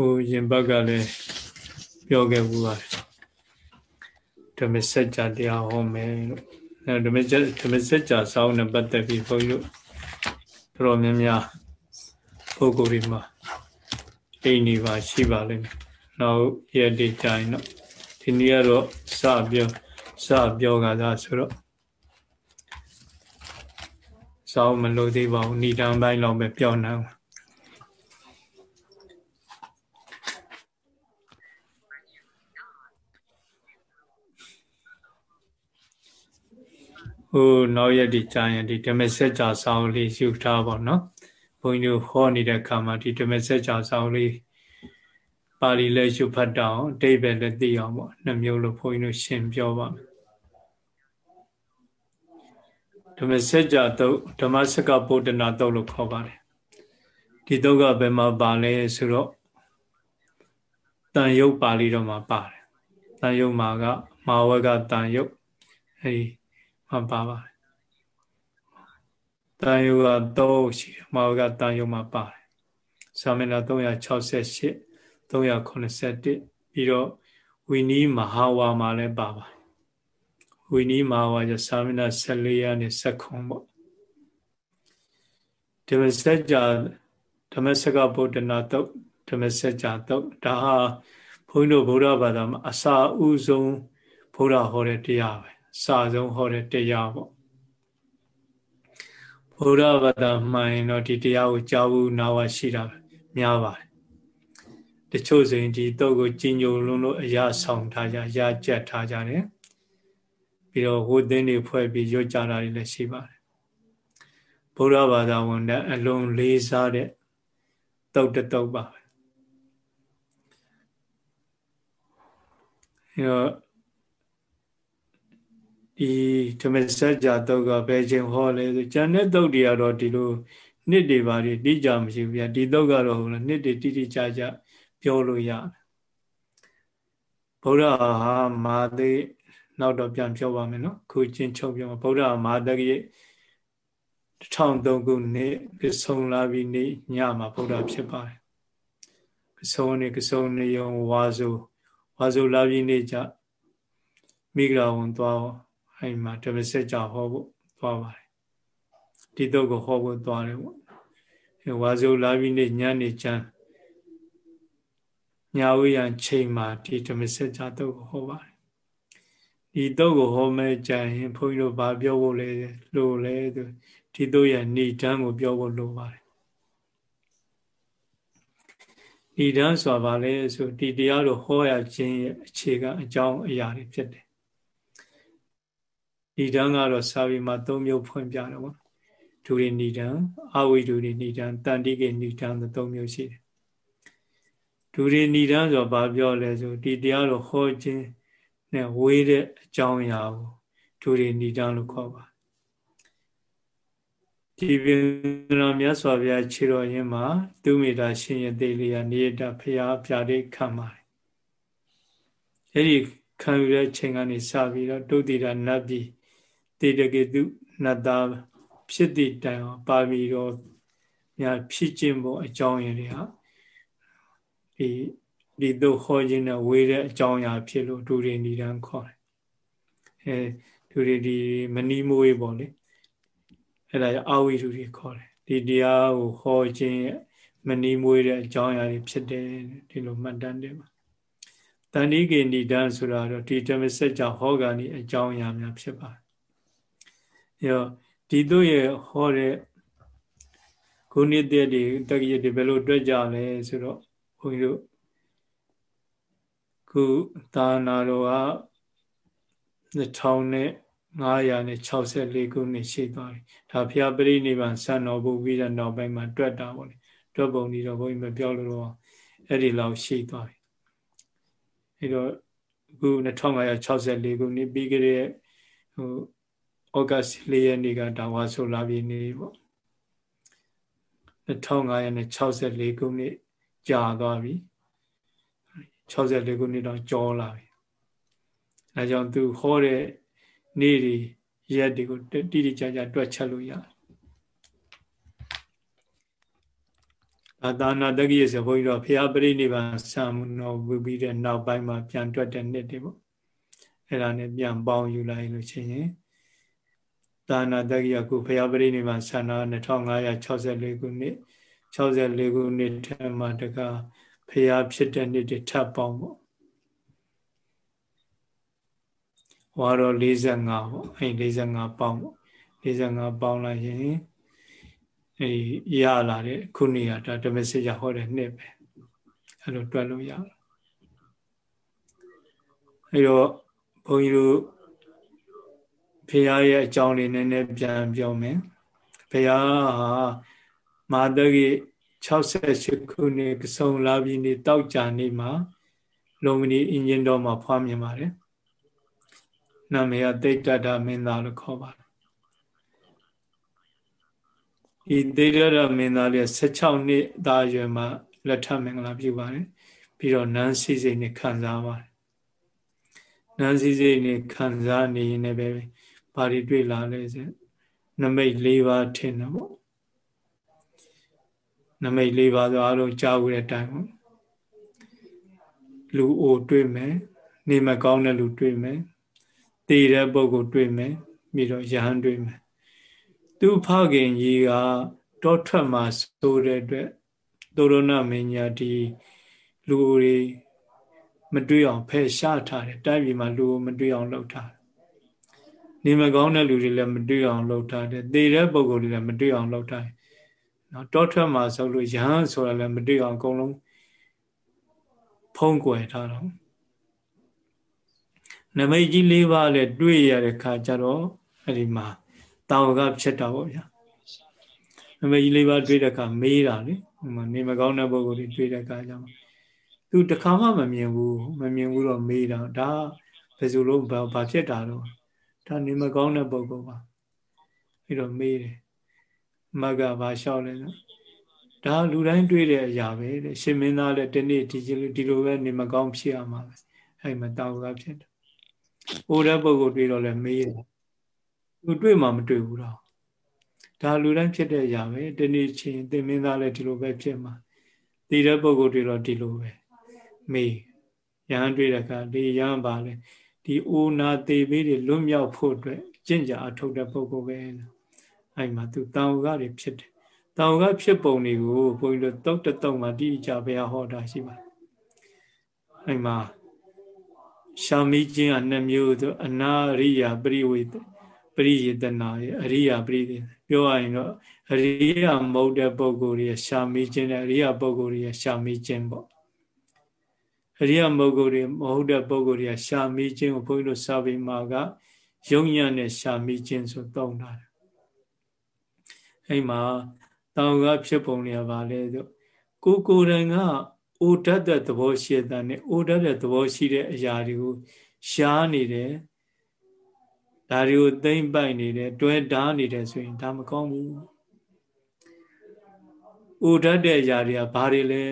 ဟိုရင်ဘက်ကလည်းပြောခဲ့ဘူးပါတယ်ဓမ္မစကြာတရားဟောမယ်လို့အဲဓမ္မစကြာဓမ္မစကြာစောင်းနဲ့ပတ်သက်ပြီးဘုန်းကြီးတို့တော်များများပုဂ္ဂိုလ်တွေမှာအိမ်နေပါရှိပါလိမ့်မယ်နောက်ရက်ဒီတိုင်းတော့ဒီနေ့ကတော့စပြောစပြောကြတာဆိုတော့စောင်းမလို့သေးပါဘူးဏိဒံပိုင်းလောက်ပဲပြောနေအောင် ဟိုနောက်ရက်ဒီကြာရင်ဒီဓမ္မစကြာဆောင်းလေးယူထားပါတော့ဘုန်းကြီးတို့ဟောနေတဲ့အခါမှာဒီဓမ္မစကြာဆောင်းလေးပါဠိလည်းယူဖတ်တော့အတိပ္ပယ်လည်းသိအောင်ပေါ့နှမျိုးလို့ဘုန်းကြီးတို့ရှင်းပြောပါမယ်ဓမ္မစကြာတုတ်ဓမ္မစကဗုဒ္ဓနာတုတ်လို့ခေါ်ပါတယ်ဒီတုတ်ကဘယ်မှာပါလဲဆိုတော့တန်ယုတ်ပါဠိတော်မှာပါတယ်တန်ယုတ်မှာကမာဝကတန်ယုတ်အဲဒီ မှာပါပါတယ်တန်ယုတ်ကတော့ရှိတယ်မာဝကတန်ယုတ်မှာပါတယ်သာမဏေ368 381ပြီးတော့ဝီနီးမဟာဝါမှာလည်းပါပါတယ်ဝီနီးမဟာဝါကျသာမဏေ14ရာနဲ့7ခွန်ပေါ့ဓမ္မစကြာဓမ္မစကဗုဒ္ဓနာတုတ်ဓမ္မစကြာတုတ်ဒါဟာဘုန်းကြီးတို့ဗုဒ္ဓဘာသာမှာအစာဥဆုံးဘုရားဟောတဲ့တရားပဲ စာဆုံးဟောတဲ့တရားပေါ့ဘုရားဘာသာမှန်ရင်တော့ဒီတရားကိုကြားဘူးနာဝရှိတာများပါတယ်တချို့ဆိုရင်ဒီတော့ကိုကြီးညိုလုံးလို့အရာဆောင်ထားကြရာကြက်ထားကြတယ်ပြီးတော့ဝတ်သင်းတွေဖွဲ့ပြီးရွတ်ကြတာတွေလည်းရှိပါတယ်ဘုရားဘာသာဝင်တဲ့အလုံးလေးစားတဲ့တုတ်တုတ်ပါပဲအဲတော့ ဒီဓမ္မစကြာတုတ်ကဘယ်ချိန်ဟောလဲဆိုကျန်တဲ့တုတ်တွေကတော့ဒီလိုနှစ်တွေပါတွေတိကျမရှိဘူးဗျာဒီတုတ်ကတော့ဟိုနှစ်တွေတိတိကျကျပြောလို့ရတယ်ဗုဒ္ဓဟာမာသိနောက်တော့ပြန်ပြောပါမယ်နော်ခုချင်းချုပ်ပြောဗုဒ္ဓမာတကိ1003ခုနှစ်ကဆုံလာပြီးနေ့ညမှာဗုဒ္ဓဖြစ်ပါတယ်ကဆုံနေကဆုံနေယုံဝါဆိုဝါဆိုလာပြီးနေ့ကြမိဂရာဝန်သွား အဲ့မှာဓမ္မစကြာဟောဖို့သွားပါတယ်ဒီတော့ကိုဟောဖို့သွားတယ်ပေါ့ဝါဆိုလာပြီးနေ့ညနေချမ်းညာဝိယံချိန်မှာဒီဓမ္မစကြာတော့ကိုဟောပါတယ်ဒီတော့ကိုဟောမဲ့ကြရင်ဘုန်းကြီးတို့ဗာပြောဖို့လဲလို့လဲဒီတော့ရဲ့ဏိဒံကိုပြောဖို့လိုပါတယ်ဏိဒံဆိုတာဗာလဲဆိုဒီတရားတို့ဟောရခြင်းရဲ့အခြေခံအကြောင်းအရာတွေဖြစ်တယ် ဏိဒံကတော့စာပေမှာ၃မျိုးဖွင့်ပြတယ်ပေါ့ဒူရိဏိဒံအဝိဒူရိဏိဒံတန်တိကေဏိဒံ၃မျိုးရှိတယ်ဒူရိဏိဒံဆိုဘာပြောလဲဆိုဒီတရားတော်ဟောခြင်းနဲ့ဝေးတဲ့အကြောင်းအရာကိုဒူရိဏိဒံလို့ခေါ်ပါဒီပင်တော်မြတ်စွာဘုရားခြေတော်ရင်းမှာသူမိတာရှင်ရသေးလေးရနေတဖရာပြားလေးခံပါတယ်အဲ့ဒီခံယူတဲ့ချိန်ကနေစပြီးတော့ဒုတိယနတ်ပြည် တေတကေတုနတ်သားဖြစ်သည့်တိုင်အောင်ပါမီတော်များဖြစ်ခြင်းပေါ်အကြောင်းရင်းတွေဟာဒီဒီတို့ဟောခြင်းနဲ့ဝေးတဲ့အကြောင်းအရာဖြစ်လို့ဒူရီဏီတန်းခေါ်တယ်အဲဒူရီဒီမနီမွေးပေါ့လေအဲ့ဒါအာဝိဒူတွေခေါ်တယ်ဒီတရားကိုဟောခြင်းမနီမွေးတဲ့အကြောင်းအရာတွေဖြစ်တယ်ဒီလိုမှတ်တမ်းတယ်ပါတဏိကေဏိတန်းဆိုတာတော့ဒီဓမ္မစကြာဟောဂာနိအကြောင်းအရာများဖြစ်ပါတယ် အဲတော့ဒီတို့ရဲ့ဟောတဲ့ခုနှစ်တည်းတွေတက္ကရာတွေဘယ်လိုတွေ့ကြလဲဆိုတော့ဘုန်းကြီးတို့ခုသာနာတော်က2564ခုနှစ်ရှိသွားပြီဒါဖျားပရိနိဗ္ဗာန်ဆန်တော်ဘုပြီးတဲ့နောက်ပိုင်းမှာတွက်တာပေါ့လေတွက်ပုံဒီတော့ဘုန်းကြီးမပြောလို့တော့အဲ့ဒီလောက်ရှိသွားပြီအဲ့တော့အခု2564ခုနှစ်ပြီးကြတဲ့ဟို ဩဂတ်၄ရက်နေ့ကဒါဝါဆိုလာပြီနေပေါ့2564ခုနှစ်ကြာသွားပြီ64ခုနှစ်တော့ကြောလာပြီအဲကြောင့်သူဟောတဲ့နေ့တွေရက်တွေကိုတိတိကျကျတွက်ချက်လို့ရတယ်ဒါသာနာတက္ကိဆိုဘုန်းကြီးတို့ဖရာပရိနိဗ္ဗာန်ဆံတော်ဝူပြီးတဲ့နောက်ပိုင်းမှာပြန်တွက်တဲ့နှစ်တွေပေါ့အဲ့ဒါနဲ့ပြန်ပေါင်းယူလိုက်လို့ရှိရင် သာနာတက္ကိခုဖရာပရိနိဗ္ဗာန်ဆံတော်2564ခုနှစ်64ခုနှစ်ထဲမှာတကဖရာဖြစ်တဲ့နှစ်တွေထပ်ပေါင်းပေါ့ဝါတော့45ပေါ့အဲ့45ပေါင်းပေါ့45ပေါင်းလိုက်ရင်အဲဒီရလာတဲ့ခုနှစ်ရဒါဓမ္မစစ်ရဟောတဲ့နှစ်ပဲအဲ့လိုတွက်လို့ရတယ်အဲ့တော့ဘုန်းကြီးတို့ ဖရာရဲ့အကြောင်းလေးနည်းနည်းပြန်ပြောမယ်ဖရာဟာမာတကြီး68ခုနှစ်ကစုံလာပြီးနေတောက်ကြနေမှာလုံမနီအင်ဂျင်တော်မှာဖွားမြင်ပါတယ်နာမည်ကတိတ်တတာမင်းသားလို့ခေါ်ပါတယ်ဤသေရရမင်းသားလေး16နှစ်သားအရွယ်မှာလက်ထမင်္ဂလာပြုပါတယ်ပြီးတော့နန်းစီစိတ်နဲ့ခံစားပါတယ်နန်းစီစိတ်နဲ့ခံစားနေရင်လည်းပဲ ဘာတွေတွေ့လာလဲဆိုနမိတ်၄ပါးထင်တယ်ပေါ့နမိတ်၄ပါးဆိုအားလုံးကြားဦးတဲ့အတိုင်းပေါ့လူအိုတွေ့မယ်နေမကောင်းတဲ့လူတွေ့မယ်တည်တဲ့ပုဂ္ဂိုလ်တွေ့မယ်ပြီးတော့ယဟန်တွေ့မယ်သူဖခင်ကြီးကတောထွက်မှာဆိုတဲ့အတွက်သောရဏမင်းညာဒီလူတွေမတွေ့အောင်ဖယ်ရှားထားတယ်တိုက်ပြည်မှာလူကိုမတွေ့အောင်လုပ်ထားတယ် နေမကောင်းတဲ့လူတွေလည်းမတွေ့အောင်လုပ်ထားတယ်သေတဲ့ပုံကိုယ်တွေလည်းမတွေ့အောင်လုပ်ထားတယ်နော်တောထွက်မှာဆိုလို့ယဟန်ဆိုတာလည်းမတွေ့အောင်အကုန်လုံးဖုံးကွယ်ထားတော့နမိတ်ကြီး၄ပါးလည်းတွေ့ရတဲ့ခါကျတော့အဲ့ဒီမှာတာဝကဖြစ်တာပေါ့ဗျာနမိတ်ကြီး၄ပါးတွေ့တဲ့ခါမေးတာလေဟိုမှာနေမကောင်းတဲ့ပုဂ္ဂိုလ်တွေတွေ့တဲ့ခါကျတော့သူတခါမှမမြင်ဘူးမမြင်ဘူးတော့မေးတာဒါဘယ်လိုလို့ဘာဖြစ်တာတော့ ဒါနေမကောင်းတဲ့ပုဂ္ဂိုလ်ပါအဲ့တော့မေးတယ်မကဘာလျှောက်လဲဆိုဒါလူတိုင်းတွေ့တဲ့အရာပဲတဲ့ရှင်မင်းသားလည်းဒီနေ့ဒီဒီလိုပဲနေမကောင်းဖြစ်ရမှာပဲအဲ့မှာတာဝကဖြစ်တယ်။အိုတဲ့ပုဂ္ဂိုလ်တွေ့တော့လည်းမေးတယ်။သူတွေ့မှမတွေ့ဘူးတော့။ဒါလူတိုင်းဖြစ်တဲ့အရာပဲဒီနေ့ချင်းသင်မင်းသားလည်းဒီလိုပဲဖြစ်မှာ။တည်တဲ့ပုဂ္ဂိုလ်တွေ့တော့ဒီလိုပဲမေးရဟန်းတွေ့တဲ့အခါဒီရဟန်းပါလေ ဒီအိုနာသေးပေးတွေလွတ်မြောက်ဖို့အတွက်ကျင့်ကြအထုတ်တဲ့ပုဂ္ဂိုလ်ပဲ။အဲ့မှာသူတာဝကတွေဖြစ်တယ်။တာဝကဖြစ်ပုံတွေကိုဘုန်းကြီးတို့တုတ်တတုံမှာတိကျဘုရားဟောတာရှိပါတယ်။အဲ့မှာရှာမိခြင်းကနှစ်မျိုးဆိုအနာရိယာပရိဝေပရိယေတနာရဲ့အရိယာပရိယေပြောရရင်တော့အရိယာမဟုတ်တဲ့ပုဂ္ဂိုလ်ရဲ့ရှာမိခြင်းနဲ့အရိယာပုဂ္ဂိုလ်ရဲ့ရှာမိခြင်းပေါ့ အရိယာပုဂ္ဂိုလ်တွေမဟုတ်တဲ့ပုဂ္ဂိုလ်ရဲ့ရှာမိခြင်းကိုဘုန်းကြီးတို့စာပေမှာကယုံညံ့တဲ့ရှာမိခြင်းဆိုသုံးတာအဲ့မှာတောင်ကဖြစ်ပုံတွေကပါလဲဆိုကိုကိုယ်တိုင်ကအိုတတ်တဲ့သဘောရှိတဲ့နဲ့အိုတတ်တဲ့သဘောရှိတဲ့အရာတွေကိုရှားနေတယ်ဒါတွေကိုသိမ့်ပိုက်နေတယ်တွဲဓားနေတယ်ဆိုရင်ဒါမကောင်းဘူးအိုတတ်တဲ့အရာတွေကဘာတွေလဲ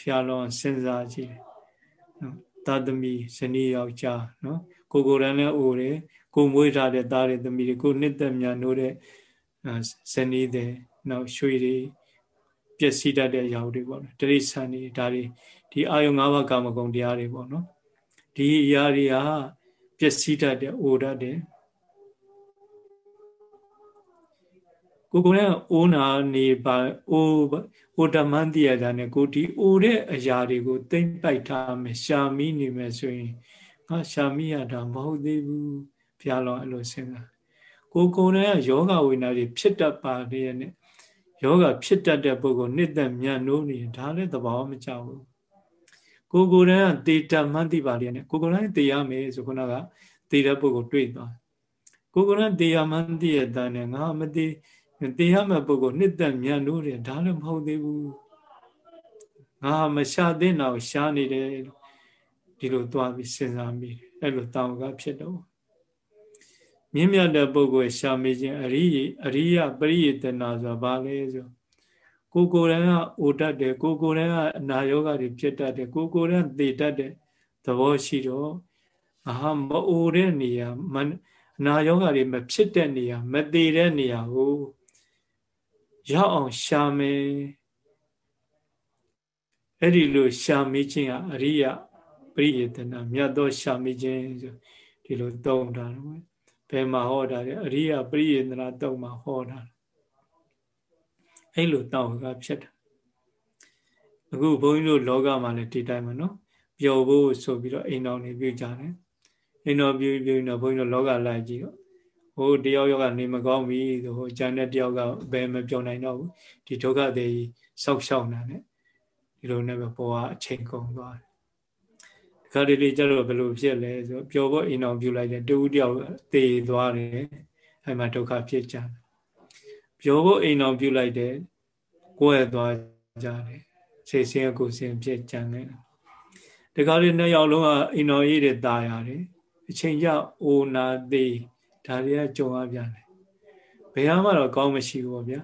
ဖျားလောစဉ်းစားကြည့်တယ် နော်သာသမီဇနီးယောက်ျားနော်ကိုကိုယ်တိုင်လည်းအိုတယ်ကိုမွေးထားတဲ့သားတွေသမီးတွေကိုနှစ်သက်မြတ်နိုးတဲ့ဇနီးတွေနောက်ရွှေတွေပျက်စီးတတ်တဲ့အရာတွေပေါ့နော်တရိษံတွေဒါတွေဒီအာယုံ၅ပါးကာမဂုဏ်တရားတွေပေါ့နော်ဒီအရာတွေဟာပျက်စီးတတ်တဲ့အိုတတ်တဲ့ ကိုကိုလည်းအိုးနာနေပါအိုးအိုတမန်တရတာနဲ့ကိုဒီအိုတဲ့အရာတွေကိုတိမ့်ပိုက်ထားမယ်ရှာမိနေမယ်ဆိုရင်ငါရှာမိရတာမဟုတ်သေးဘူးဘုရားလောအဲ့လိုစဉ်းစားကိုကိုလည်းယောဂဝိနာတွေဖြစ်တတ်ပါလေနဲ့ယောဂဖြစ်တတ်တဲ့ပုဂ္ဂိုလ်နှစ်သက်မြတ်နိုးနေဒါလည်းသဘောမကျဘူးကိုကိုယ်တည်းကတေတမှန်းသိပါလေနဲ့ကိုကိုယ်တိုင်းတေရမယ်ဆိုခုနကတေတဲ့ပုဂ္ဂိုလ်တွေ့သွားကိုကိုယ်တိုင်းတေရမှန်းသိရတဲ့နဲ့ငါမသိ တေရမယ့်ပုဂ္ဂိုလ်နှစ်သက်မြတ်နိုးတယ်ဒါလည်းမဟုတ်သေးဘူးငါမရှာသင့်တော့ရှားနေတယ်ဒီလိုသွားပြီးစဉ်းစားမိတယ်အဲ့လိုတောင်းကဖြစ်တော့မြင့်မြတ်တဲ့ပုဂ္ဂိုလ်ရှာမေးခြင်းအရိအရိယပရိယေတနာဆိုတာဘာလဲဆိုကိုကိုယ်တိုင်ကအိုတတ်တယ်ကိုကိုယ်တိုင်ကအနာယောဂတွေဖြစ်တတ်တယ်ကိုကိုယ်တိုင်သေတတ်တဲ့သဘောရှိတော့အာမအိုတဲ့နေရာမနာယောဂတွေမဖြစ်တဲ့နေရာမသေးတဲ့နေရာကို ရောက်အောင်ရှာမယ်အဲ့ဒီလိုရှာမိခြင်းကအရိယပရိယေတနာမြတ်သောရှာမိခြင်းဆိုဒီလိုသုံးတာဘယ်မှာဟောတာလဲအရိယပရိယေတနာသုံးမှာဟောတာအဲ့လိုတောင်းကဖြစ်တာအခုဘုန်းကြီးတို့လောကမှာလည်းဒီတိုင်းမှာနော်ပျော်ဖို့ဆိုပြီးတော့အိမ်တော်နေပြုကြတယ်အိမ်တော်ပြုပြုတော့ဘုန်းကြီးတို့လောကလိုက်ကြည့်တော့ ဟိုတယောက်ယောက်ကနေမကောင်းပြီဆိုဟိုဂျန်တဲ့တယောက်ကဘယ်မပြောနိုင်တော့ဘူးဒီဒုက္ခတွေစောက်ရှောက်နေတာ ਨੇ ဒီလိုနဲ့ပဲပေါ်ကအချိန်ကုန်သွားတယ်ဒီခါလေးလေးကျတော့ဘယ်လိုဖြစ်လဲဆိုပျော်ဖို့အိမ်တော်ပြုလိုက်တယ်တူတယောက်သေသွားတယ်အဲ့မှာဒုက္ခဖြစ်ကြတယ်ပျော်ဖို့အိမ်တော်ပြုလိုက်တယ်ကိုယ်ရသွားကြတယ်စိတ်ဆင်းရဲကိုယ်ဆင်းဖြစ်ကြံနေတယ်ဒီကားလေးနှစ်ယောက်လုံးကအိမ်တော်ကြီးတွေตายရတယ်အချိန်ကျအိုနာသေး ဒါတွေကကြုံရပြန်တယ်ဘယ်မှတော့ကောင်းမရှိဘူးပေါ့ဗျာ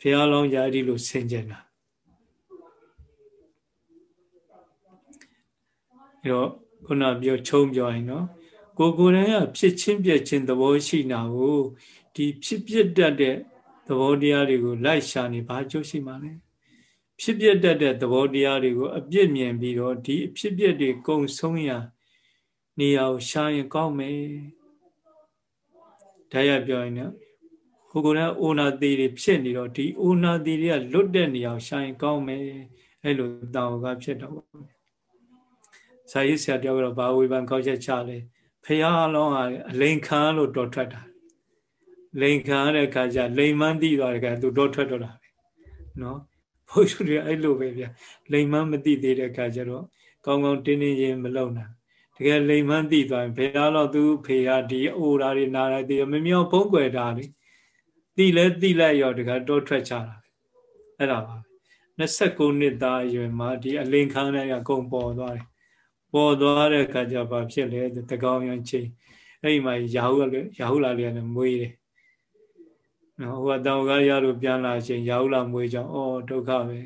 ဘုရားလောင်းကြာဒီလိုဆင်ကျင်တာအဲတော့ခုနပြောချုံပြောရင်နော်ကိုကိုယ်တိုင်ကဖြစ်ချင်းပြက်ချင်းသဘောရှိနာကိုဒီဖြစ်ပြတတ်တဲ့သဘောတရားတွေကိုလိုက်ရှာနေဘာကျိုးရှိမှလဲဖြစ်ပြတတ်တဲ့သဘောတရားတွေကိုအပြစ်မြင်ပြီးတော့ဒီအဖြစ်ပြက်တွေကုံဆုံးရနေရာကိုရှာရင်ကောင်းမယ် ဒါရပြောရင်လည်းကိုကိုယ်နဲ့အိုနာသေးတွေဖြစ်နေတော့ဒီအိုနာသေးတွေကလွတ်တဲ့နေရာကိုရှာရင်ကောင်းမယ်အဲ့လိုတောင်းကဖြစ်တော့ဆာရေးဆရာတယောက်ကတော့ဘာဝေဖန်ကောက်ချက်ချလဲဖះအလုံးဟာအလိန်ခံလို့တော်ထွက်တာလိန်ခံတဲ့အခါကျလိန်မန်းသိသွားတဲ့အခါသူတော်ထွက်တော့တာပဲနော်ဘုရားတွေအဲ့လိုပဲဗျလိန်မန်းမသိသေးတဲ့အခါကျတော့ကောင်းကောင်းတင်းတင်းချင်းမလုံနိုင် တကယ်လိမ်မှန်းသိသွားရင်ဘယ်တော့သူဖေကဒီအိုရာတွေနာလိုက်သေးမမြောက်ဖုံးကွယ်တာလေသိလဲသိလိုက်ရောတကယ်တောထွက်ချတာအဲ့ဒါပါ29နှစ်သားအရွယ်မှာဒီအလင်ခန်းတဲ့အကုန်ပေါ်သွားတယ်ပေါ်သွားတဲ့အခါကျဘာဖြစ်လဲတကောင်ရန်ချင်းအဲ့ဒီမှာရာဟုလည်းရာဟုလာလေးလည်းမွေးတယ်နော်ဟိုကတောင်ကားရလို့ပြန်လာချင်းရာဟုလာမွေးကြောင်းအော်ဒုက္ခပဲ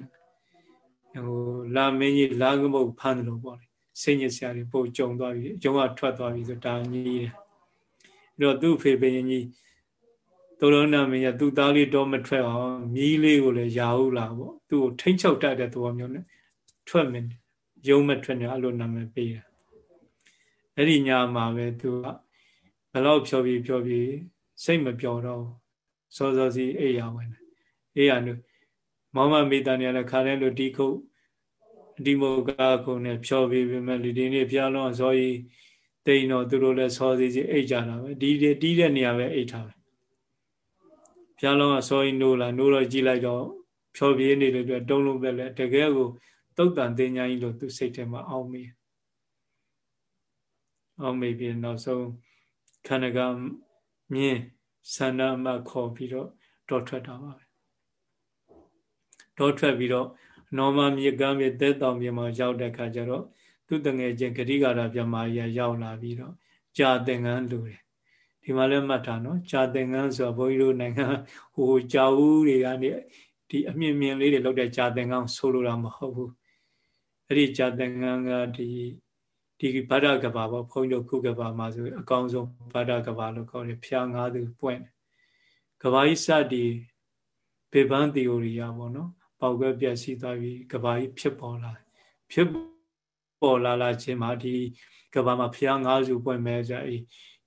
ဟိုလာမင်းကြီးလာကမုတ်ဖမ်းတယ်လို့ပေါ့လေ စိတ်ညစ်စရာတွေပို့ကြုံသွားပြီအကျုံးကထွက်သွားပြီဆိုတာကြီးတယ်အဲ့တော့သူ့ဖေဖေကြီးသုရဏမင်းရသူ့သားလေးတော့မထွက်အောင်မြီးလေးကိုလည်းရာဟုလာပေါ့သူ့ကိုထိမ့်ချုပ်တတ်တဲ့သဘောမျိုးနဲ့ထွက်မင်းရုံးမထွက်နေအဲ့လိုနာမည်ပေးတာအဲ့ဒီညမှာပဲသူကဘလောက်ဖြောပြီးဖြောပြီးစိတ်မပျော်တော့စောစောစီအိယာဝင်တယ်အိယာနုမောင်မမေတ္တာနေရတဲ့ခါလဲလို့ဒီခုတ် ဒီမိုကာခုနဲ့ဖြောပြီးပြီမဲ့လူဒီနေ့ဖျားလုံးစောကြီးတိန်တော့သူတို့လည်းစောစီစီအိတ်ကြတာပဲဒီတီးတဲ့နေရာပဲအိတ်ထားပဲဖျားလုံးကစောကြီးနိုးလာနိုးတော့ကြည့်လိုက်တော့ဖြောပြေးနေလို့တုံးလုံးပဲလေတကယ်ကိုတုတ်တန်တင်ညာကြီးလို့သူစိတ်ထဲမှာအောင်းမိအောင်းမိပြီးနောက်ဆုံးခန္ဓာကမြင်းဆန္ဒမခေါ်ပြီးတော့တော်ထွက်တာပါပဲတော်ထွက်ပြီးတော့ နောမမြေကမ်းမြေတဲတောင်မြေမှာရောက်တဲ့ခါကျတော့သူတငယ်ချင်းဂရိကာရပြမကြီးရောက်လာပြီးတော့ကြာသင်္ကန်းလူတယ်ဒီမှာလည်းမှတ်ထားနော်ကြာသင်္ကန်းဆိုတာဘုန်းကြီးတို့နိုင်ငံဟိုကြာဦးတွေကနေဒီအမြင့်မြင့်လေးတွေလောက်တဲ့ကြာသင်္ကန်းဆိုလိုတာမဟုတ်ဘူးအဲ့ဒီကြာသင်္ကန်းကဒီဒီဗဒ္ဒကဘာပေါ့ဘုန်းကြီးတို့ခုကဘာမှာဆိုအကောင်းဆုံးဗဒ္ဒကဘာလို့ခေါ်တယ်ဖျားငါးသူပွင့်ကဘာကြီးစသည်ဘေဘန်းသီအိုရီယာပေါ့နော် ပေါက်ကွဲပြက်စီးသွားပြီးကဘာကြီးဖြစ်ပေါ်လာဖြစ်ပေါ်လာလာခြင်းမှာဒီကဘာမှာဖျား၅စုပွင့်မဲ့ကြအဲ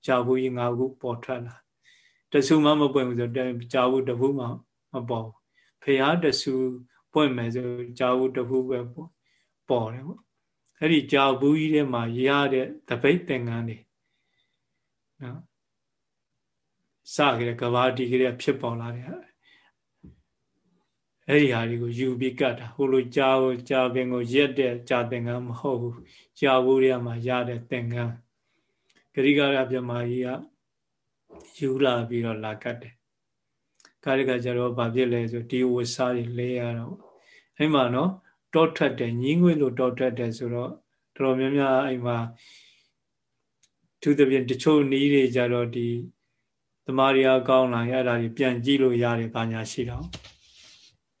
ကြာဘူးကြီး၅ခုပေါ်ထွက်လာတဆူမှမပွင့်ဘူးဆိုကြာဘူးတဘူးမှမပေါ်ဖျားတဆူပွင့်မဲ့ဆိုကြာဘူးတဘူးပဲပေါ်ပေါ်တယ်ပေါ့အဲ့ဒီကြာဘူးကြီးထဲမှာရတဲ့တပိတ်သင်္ကန်းတွေနော်စကြတဲ့ကဘာဒီကလေးဖြစ်ပေါ်လာတယ် အဲ့ဒီဟာတွေကိုယူပြီးကတ်တာဟိုလိုကြာကိုကြာပင်ကိုရက်တဲ့ကြာသင်္ကန်းမဟုတ်ဘူးကြာဘူးတွေကမှရတဲ့သင်္ကန်းဂရိကာရပြမကြီးကယူလာပြီးတော့လာကတ်တယ်ကာရိကကြတော့ဗာပြစ်လဲဆိုဒီဝစားတွေလဲရတော့အဲ့မှာနော်တောထွက်တယ်ညင်းငွေလို့တောထွက်တယ်ဆိုတော့တော်တော်များများအဲ့မှာသူတပြင်းတချို့နီးတွေကြတော့ဒီသမားရီယာကောင်းလာရတာတွေပြန်ကြည့်လို့ရတယ်ဘာညာရှိတော့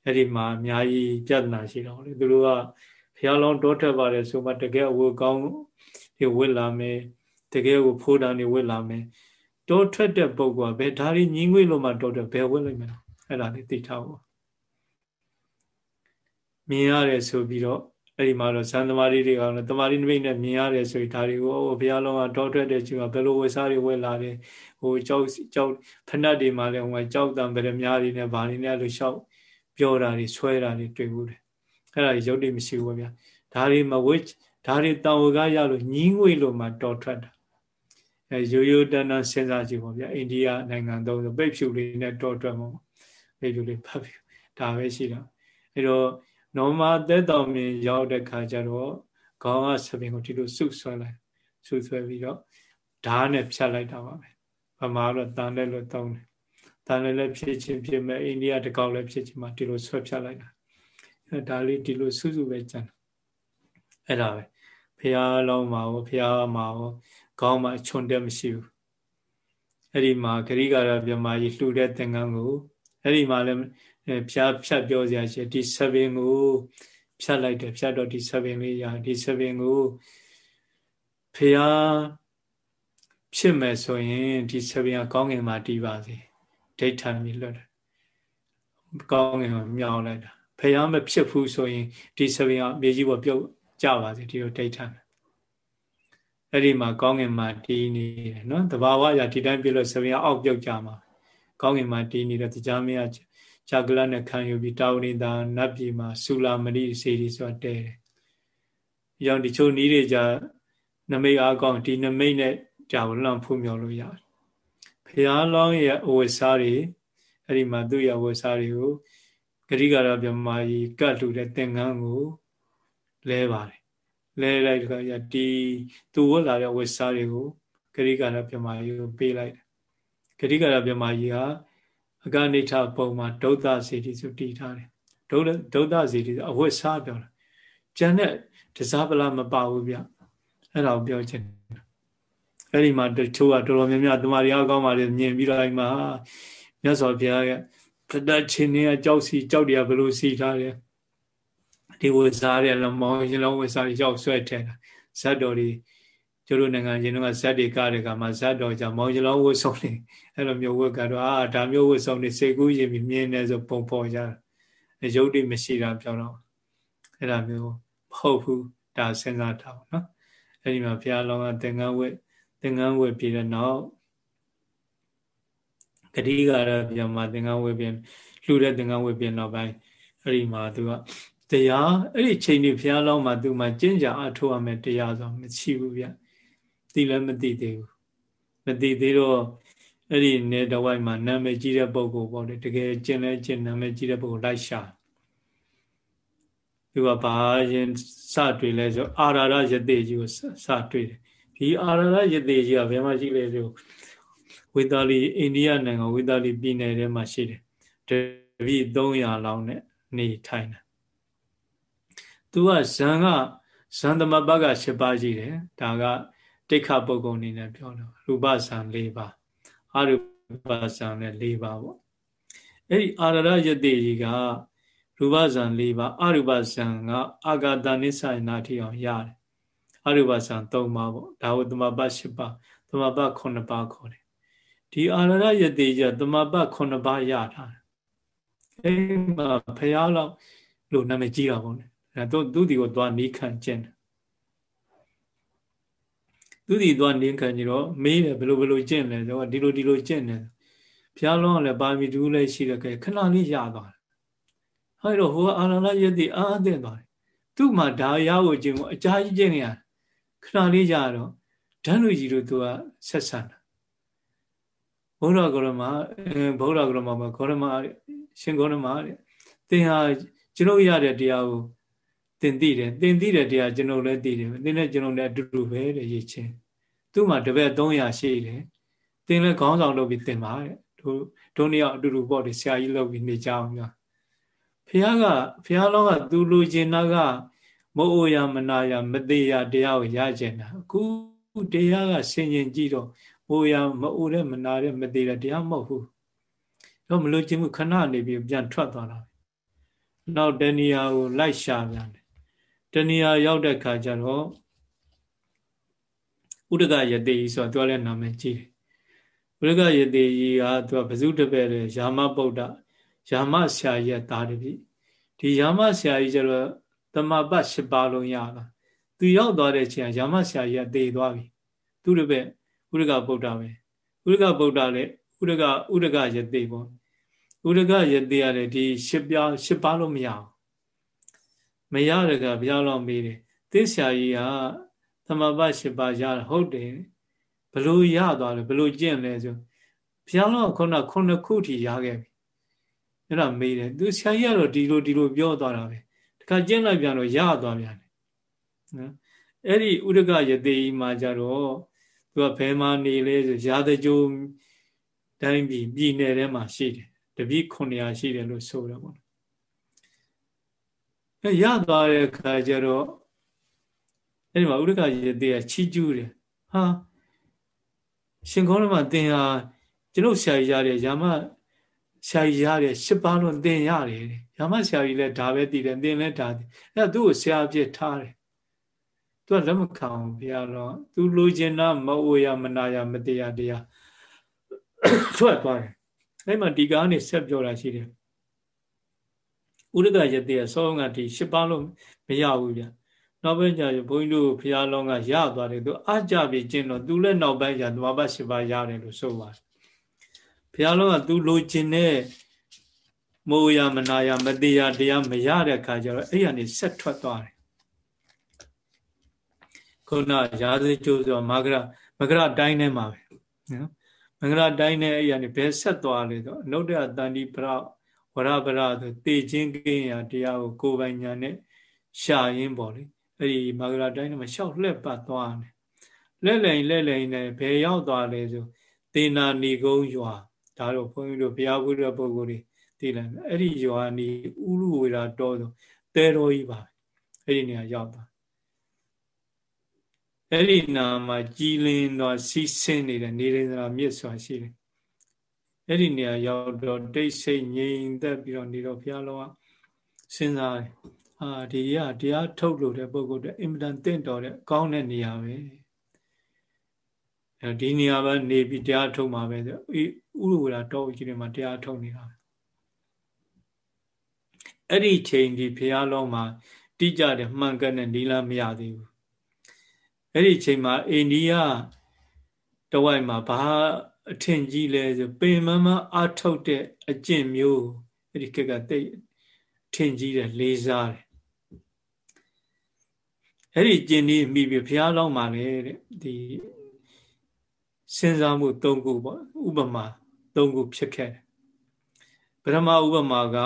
အဲ့ဒီမှာအများကြီးပြဿနာရှိတော့လေသူတို့ကဘုရားလောင်းတောထွက်ပါတယ်ဆိုမှတကယ်အဝတ်ကောင်းတွေဝတ်လာမယ်တကယ်ကိုဖိုးတန်တွေဝတ်လာမယ်တောထွက်တဲ့ပုဂ္ဂိုလ်ကဘယ်ဓာရီညီငွေလို့မှတောထွက်ဘယ်ဝတ်လိုက်မလဲအဲ့ဒါလေးသိထားဖို့မြင်ရတယ်ဆိုပြီးတော့ အဲ့ဒီမှာတော့ဇန်သမารီတွေကတော့တမာရီနိမိတ်နဲ့မြင်ရတယ်ဆိုရင်ဒါတွေကိုဘုရားလုံးကတောထွက်တဲ့ချိန်မှာဘယ်လိုဝေစားတွေဝဲလာတယ်ဟိုကြောက်ကြောက်ဖဏတ်တွေမှာလည်းဟိုကြောက်တံဗရမ ्या တွေနဲ့ဗာနေနဲ့လို့ရှောက် ပြောတာတွေဆွဲတာတွေတွေ့ဘူးတယ်အဲ့ဒါရုပ်တွေမရှိဘူးဗျာဒါတွေမဝိဒါတွေတန်ဝကရလို့ညီးငွေလို့မှတော်ထွက်တာအဲရိုးရိုးတန်းတန်းစဉ်းစားကြည့်ပါဗျာအိန္ဒိယနိုင်ငံသုံးဆိုပိတ်ဖြူလေးနဲ့တော်ထွက်မှာပိတ်ဖြူလေးဖတ်ပြီးဒါပဲရှိတာအဲ့တော့နော်မာသက်တော်မြင်ရောက်တဲ့ခါကျတော့ခေါင်းကဆပင်ကိုဒီလိုဆုဆွဲလိုက်ဆုဆွဲပြီးတော့ဓာတ်နဲ့ဖြတ်လိုက်တာပါပဲဗမာတော့တန်တယ်လို့တောင်းတယ် တန်တယ်လည်းဖြစ်ချင်းဖြစ်မဲ့အိန္ဒိယတကောက်လည်းဖြစ်ချင်းမှာဒီလိုဆွဲဖြတ်လိုက်တာအဲဒါလေးဒီလိုစုစုပဲကျန်အဲ့ဒါပဲဖះလောင်းမှာဟောဖះမှာဟောခေါင်းမှာအချွန်တက်မရှိဘူးအဲ့ဒီမှာဂရိကာရမြမကြီးလှူတဲ့သင်္ကန်းကိုအဲ့ဒီမှာလည်းဖြားဖြတ်ပြောစရာရှိဒီ7ကိုဖြတ်လိုက်တယ်ဖြတ်တော့ဒီ7လေးရဒီ7ကိုဖះဖြစ်မယ်ဆိုရင်ဒီ7ကကောင်းငင်မှာတီးပါစေ ဒိဋ္ဌာန်ပြီးလွတ်တယ်ကောင်းငင်ကိုမြောင်းလိုက်တာဖះမဖြစ်ဘူးဆိုရင်ဒီ7ကမြေကြီးပေါ်ပြုတ်ကြပါစေဒီလိုဒိဋ္ဌာန်အဲ့ဒီမှာကောင်းငင်မှာတီးနေတယ်နော်တဘာဝအရာဒီတိုင်းပြလို့7ကအောက်ပြုတ်ကြမှာကောင်းငင်မှာတီးနေတဲ့တရားမရဂျာကလနဲ့ခံယူပြီးတာဝရိတာနတ်ပြည်မှာဆူလာမဏိစေတီဆိုတာတဲတယ်။ရောင်ဒီချိုနီးတွေじゃနမိတ်အားကောင်းဒီနမိတ်နဲ့ကြာဝလန့်ဖူးမြော်လို့ရတယ်။ ဖះလောင်းရဲ့အဝတ်စားတွေအဲ့ဒီမှာသူ့ရဲ့အဝတ်စားတွေကိုဂရိကာရမြမကြီးကတ်လှူတဲ့သင်္ကန်းကိုလဲပါတယ်။လဲလိုက်တဲ့အခါကျဒီသူဝတ်လာတဲ့ဝတ်စားတွေကိုဂရိကာရမြမကြီးကိုပေးလိုက်တယ်။ဂရိကာရမြမကြီးကအကနိဋ္ဌပုံမှာဒုဒ္ဒစီတိဆိုတည်ထားတယ်ဒုဒုဒ္ဒစီတိအဝတ်စားပြောတာကျန်တဲ့တစားပလာမပါဘူးဗျအဲ့ဒါကိုပြောချင်တယ် အဲ့ဒီမှာတချို့ကတော်တော်များများတမာရီအကောင်းပါလေမြင်ပြီးတော့အဲ့မှာမြတ်စွာဘုရားရဲ့ဖတချင်းနေကြောက်စီကြောက်တရားဘယ်လိုစီထားတယ်ဒီဝတ်စားတယ်လည်းမောင်းရှင်လုံးဝတ်စားကြောက်ဆွဲထဲတာဇတ်တော်တွေကျတို့နိုင်ငံရင်တော့ဇက်တွေကားတဲ့ကမှာဇတ်တော်ကြောင့်မောင်ကျလောင်းဝတ်ဆုံးနေအဲ့လိုမျိုးဝတ်ကတော့အာဒါမျိုးဝတ်ဆုံးနေစေကူးရင်ပြီးမြင်နေဆိုပုံပေါ်ကြတယ်ရုပ်တွေမရှိတာပြောတော့အဲ့ဒါမျိုးမဟုတ်ဘူးဒါစဉ်းစားထားပါနော်အဲ့ဒီမှာဘုရားလောင်းကသင်္ကန်းဝတ် သင်္ကန်းဝတ်ပြီးတဲ့နောက်ဂတိကရပြန်မှာသင်္ကန်းဝတ်ပြန်လှူတဲ့သင်္ကန်းဝတ်ပြန်နောက်ပိုင်းအဲ့ဒီမှာသူကတရားအဲ့ဒီချိန်ဒီဘုရားလောင်းမှာသူမှကျင့်ကြအထောက်အမယ်တရားဆိုမရှိဘူးဗျသိလည်းမသိသေးဘူးမသိသေးတော့အဲ့ဒီနေတဝိုက်မှာနာမည်ကြီးတဲ့ပုဂ္ဂိုလ်ပေါ့လေတကယ်ကျင့်လဲကျင့်နာမည်ကြီးတဲ့ပုဂ္ဂိုလ်လိုက်ရှာသူကဘာရင်စတွေ့လဲဆိုအာရာရယတိကြီးကိုစတွေ့တယ် ဒီအာရာရယတိကြီးကဘယ်မှာရှိလဲဆိုဝေသာလီအိန္ဒိယနိုင်ငံဝေသာလီပြည်နယ်ထဲမှာရှိတယ်တပည့်300လောက်နဲ့နေထိုင်တယ်သူကဇန်ကဇန်သမဘက7ပါးရှိတယ်ဒါကတိခပုဂ္ဂိုလ်အနေနဲ့ပြောတော့ရူပဇံ၄ပါးအရူပဇံလည်း၄ပါးပေါ့အဲ့ဒီအာရရယတိကြီးကရူပဇံ၄ပါးအရူပဇံကအာဂတနိဆိုင်နာတိအောင်ရတယ် အရူပဇံ၃ပါးပေါ့ဒါဝသမပတ်၈ပါးသမပတ်9ပါးခေါ်တယ်ဒီအာရရယတိကြီးကသမပတ်9ပါးရတာအဲ့မှာဖះလောက်လို့နာမည်ကြီးတာပေါ့လေအဲသူသူဒီကိုသွားနီးခံကျင့်တယ်သူဒီသွားနင်းခံကြတော့မေးတယ်ဘယ်လိုဘယ်လိုကျင့်လဲဆိုတော့ဒီလိုဒီလိုကျင့်တယ်ဘုရားလုံးကလည်းပါမီတူးလည်းရှိတယ်ခဏလေးရသွားတယ်ဟဲ့တော့ဟိုအာရဏယတိအာအသင့်သွားတယ်သူ့မှာဒါရဖို့ကျင့်ဖို့အကြာကြီးကျင့်နေရ ခဏလေးရတော့ဓာတ်လူကြီးတို့သူကဆက်ဆံတာဘုရားကရမဘုရားကရမမှာဂေါရမရှင်ဂေါရမတဲ့သင်ဟာကျွန်ုပ်ရတဲ့တရားကိုသင်သိတယ်သင်သိတဲ့တရားကျွန်ုပ်လည်းသိတယ်သင်နဲ့ကျွန်ုပ်လည်းအတူတူပဲတဲ့ရေးချင်းသူ့မှာတပည့်300ရှိတယ်သင်လည်းခေါင်းဆောင်လုပ်ပြီးသင်ပါတဲ့တို့တို့နှစ်ယောက်အတူတူပေါ့ဒီဆရာကြီးလုပ်ပြီးနေကြအောင်များဖះကဖះလောကသူလူကျင်နာက မအိုရမနာရမသေးရတရားကိုရကျင်တာအခုတရားကဆင်ញင်ကြည့်တော့မိုးရမအိုတဲ့မနာတဲ့မသေးတဲ့တရားမဟုတ်ဘူးတော့မလို့ခြင်းမှုခဏနေပြီးပြန်ထွက်သွားတာနောက်တဏှာကိုလိုက်ရှာပြန်တယ်တဏှာရောက်တဲ့ခါကျတော့ဥဒကယတိဆိုတော့သူကလည်းနာမည်ကြီးတယ်ဥဒကယတိကြီးကသူကဘဇုတပည့်တဲ့ယာမပုဒ္ဒယာမဆရာကြီးရဲ့သားတပည့်ဒီယာမဆရာကြီးကျတော့ တမပတ်၈ပါးလုံးရတာသူရောက်သွားတဲ့ချိန်ကယာမဆရာကြီးကတည်သွားပြီသူတပည့်ဥရကဗုဒ္ဓပဲဥရကဗုဒ္ဓလည်းဥရကဥရကယတိပေါ့ဥရကယတိရတယ်ဒီ၈ပြား၈ပါးလုံးမရအောင်မရတကဘုရားတော်မေးတယ်သစ္ဆရာကြီးကသမပတ်၈ပါးရဟုတ်တယ်ဘလို့ရသွားလဲဘလို့ကျင့်လဲဆိုဘုရားတော်ခုနခုနှစ်ခုထိရခဲ့ပြီအဲ့ဒါမေးတယ်သူဆရာကြီးကတော့ဒီလိုဒီလိုပြောသွားတာပဲတ ခါကျင့်လိုက်ပြန်တော့ရသွားပြန်တယ်နော်အဲ့ဒီဥဒကယတိမှာကြတော့သူကဘယ်မှာနေလဲဆိုရာဇကြိုးတိုင်းပြည်ပြည်နယ်ထဲမှာရှိတယ်တပည့်900ရှိတယ်လို့ဆိုတယ်ပေါ့အဲရသွားတဲ့အခါကျတော့အဲ့ဒီမှာဥဒကယတိကချီးကျူးတယ်ဟာရှင်ခေါင်းမှာသင်ဟာကျွန်ုပ်ဆရာကြီးရတဲ့ယာမဆရာကြီးရတဲ့ရှစ်ပါးလုံးသင်ရတယ် ယာမဆရာကြီးလည်းဒါပဲတည်တယ်သင်လည်းဒါတည်အဲ့သူ့ကိုဆရာပြစ်ထားတယ်သူကလက်မခံဘူးဘုရားတော့သူလိုချင်တာမအိုရမနာရမတရားတရားထွက်သွားတယ်အဲ့မှာဒီကားနေဆက်ပြောတာရှိတယ်ဥရကယတိအစောကဒီရှစ်ပါးလုံးမရဘူးဗျနောက်ပိုင်းကျရင်ဘုန်းကြီးတို့ဘုရားလုံးကရသွားတယ်သူအကြပြီကျင့်တော့သူလည်းနောက်ပိုင်းကျသဘာဝရှစ်ပါးရတယ်လို့ဆိုပါတယ်ဘုရားလုံးကသူလိုချင်တဲ့ မိုးရမနာရမတရားတရားမရတဲ့ခါကျတော့အဲ့ရနေဆက်ထွက်သွားတယ်ခုနရာဇကျိုးဆိုမဂရမဂရတိုင်းထဲမှာပဲနော်မဂရတိုင်းထဲအဲ့ရနေဘယ်ဆက်သွားလဲဆိုအနုတ္တတန်တိပရဝရပရဆိုတေခြင်းကင်းရာတရားကိုကိုယ်ပိုင်ညာနဲ့ရှာရင်းပေါ့လေအဲ့ဒီမဂရတိုင်းထဲမှာရှောက်လှက်ပတ်သွားတယ်လက်လိန်လက်လိန်နဲ့ဘယ်ရောက်သွားလဲဆိုတေနာဏီကုန်းရွာဒါတော့ဘုန်းကြီးတို့ဘုရားဝိရပုဂ္ဂိုလ်တွေ သိလိုက်အဲ့ဒီရွာနီဥရုဝေရာတော်ဆိုတဲတော်ကြီးပါအဲ့ဒီနေရာရောက်သွားအဲ့ဒီနာမှာကြည်လင်တော်စီးဆင်းနေတဲ့နေရင်သာမြစ်စွာရှိတယ်အဲ့ဒီနေရာရောက်တော့တိတ်ဆိတ်ငြိမ်သက်ပြီးတော့နေတော့ဘုရားလုံးကစဉ်းစားတယ်အာဒီရတရားထုတ်လို့တဲ့ပုဂ္ဂိုလ်တဲ့အင်မတန်တင့်တော်တဲ့ကောင်းတဲ့နေရာပဲအဲဒီနေရာပဲနေပြီးတရားထုတ်မှာပဲဆိုအေးဥရဝရာတောကြီးတွေမှာတရားထုတ်နေတာ အဲ့ဒီချိန်ဒီဘုရားလုံးမှာတိကြတဲ့မှန်ကန်တဲ့နီလာမရသေးဘူးအဲ့ဒီချိန်မှာအိန္ဒိယတဝိုက်မှာဘာအထင်ကြီးလဲဆိုပင်မမအထုတ်တဲ့အကျင့်မျိုးအဲ့ဒီကကတိတ်ထင်ကြီးတယ်လေးစားတယ်အဲ့ဒီကျင့်ဒီမိပြီးဘုရားလောင်းမှာလေတဲ့ဒီစဉ်းစားမှု၃ခုပေါ့ဥပမာ၃ခုဖြစ်ခဲ့တယ်ပထမဥပမာက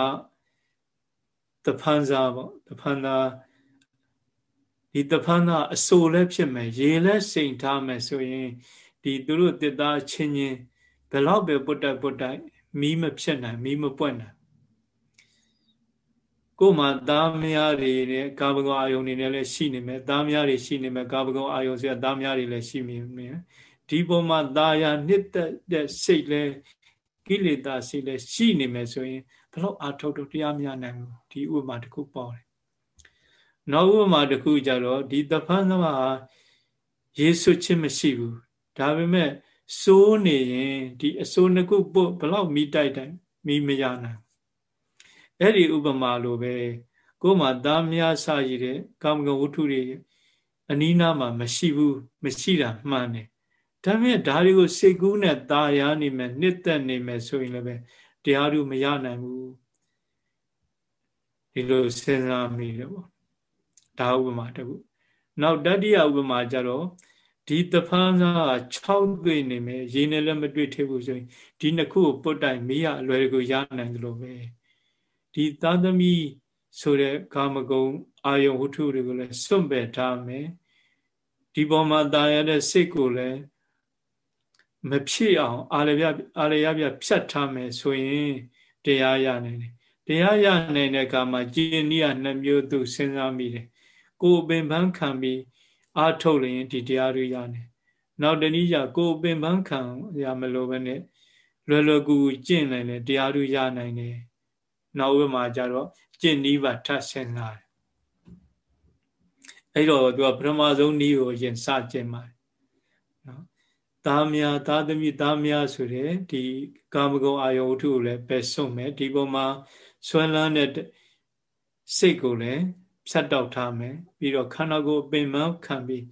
တဖန်စာပေါ့တဖန်သာဒီတဖန်သာအစိုးလည်းဖြစ်မယ်ရေလည်းစိန်ထားမယ်ဆိုရင်ဒီသူတို့တစ်သားချင်းချင်းဘယ်တော့ပဲပုတ်တက်ပုတ်တက်မီးမဖြစ်နိုင်မီးမပွက်နိုင်ကို့မှာသားမယားတွေနဲ့ကာဘဂောအာယုန်တွေနဲ့လည်းရှိနေမယ်သားမယားတွေရှိနေမယ်ကာဘဂောအာယုန်ဆိုရသားမယားတွေလည်းရှိနေမယ်ဒီပုံမှာသာယာနှစ်သက်တဲ့စိတ်လဲကိလေသာစိတ်လဲရှိနေမယ်ဆိုရင် ဘလို့အာထုတ်တော့တရားမရနိုင်ဘူးဒီဥပမာတစ်ခုပေါ်တယ်နောက်ဥပမာတစ်ခုကြတော့ဒီတဖန်သမားယေဆွချင်းမရှိဘူးဒါပေမဲ့စိုးနေရင်ဒီအစိုးနှစ်ခုပုတ်ဘလောက်မိတိုက်တိုင်းမိမရနိုင်အဲ့ဒီဥပမာလိုပဲကိုယ်မှာသားများစရည်တဲ့ကာမဂုဏ်ဝတ္ထုတွေအနီးနားမှာမရှိဘူးမရှိတာမှန်တယ်ဒါပေမဲ့ဒါတွေကိုစိတ်ကူးနဲ့ตาရနေမယ်နှစ်သက်နေမယ်ဆိုရင်လည်းပဲ တရားတို့မရနိုင်ဘူးဒီလိုစဉ်းစားမိတယ်ပေါ့ဒါဥပမာတစ်ခုနောက်တတိယဥပမာကြတော့ဒီတဖန်းစား6သိနေမယ်ရေနဲ့လည်းမတွေ့သေးဘူးဆိုရင်ဒီနှစ်ခုကိုပုတ်တိုင်မေးရအလွယ်တကူရနိုင်သလိုပဲဒီသာသမီဆိုတဲ့ကာမဂုဏ်အာယုံဝတ္ထုတွေကိုလည်းစွန့်ပယ်ထားမယ်ဒီပေါ်မှာတာရတဲ့စိတ်ကိုလည်း မဖြစ်အောင်အာရပြအာရရပြဖြတ်ထားမယ်ဆိုရင်တရားရနိုင်တယ်တရားရနိုင်တဲ့အခါမှာကျင့်နည်းနှစ်မျိုးသူစဉ်းစားမိတယ်ကိုယ်ပင်ပန်းခံပြီးအာထုတ်ရင်ဒီတရားတွေရတယ်နောက်တနည်းကျကိုယ်ပင်ပန်းခံရမလို့ပဲနဲ့လွယ်လွယ်ကူကူကျင့်နိုင်တယ်တရားတွေရနိုင်တယ်နောက်ဝိမှာကျတော့ကျင့်နည်းပါထပ်ဆင်လာတယ်အဲ့တော့သူကပထမဆုံးနည်းကိုရင်စကျင့်ပါတယ်နော် သားများသားသမီးသားများဆိုတဲ့ဒီကာမဂုဏ်အာယုဝတ္ထုကိုလည်းပဲဆုံးမယ်ဒီပုံမှာဆွဲလန်းတဲ့စိတ်ကိုလည်းဖြတ်တောက်ထားမယ်ပြီးတော့ခန္ဓာကိုယ်ပင်မခံပြီး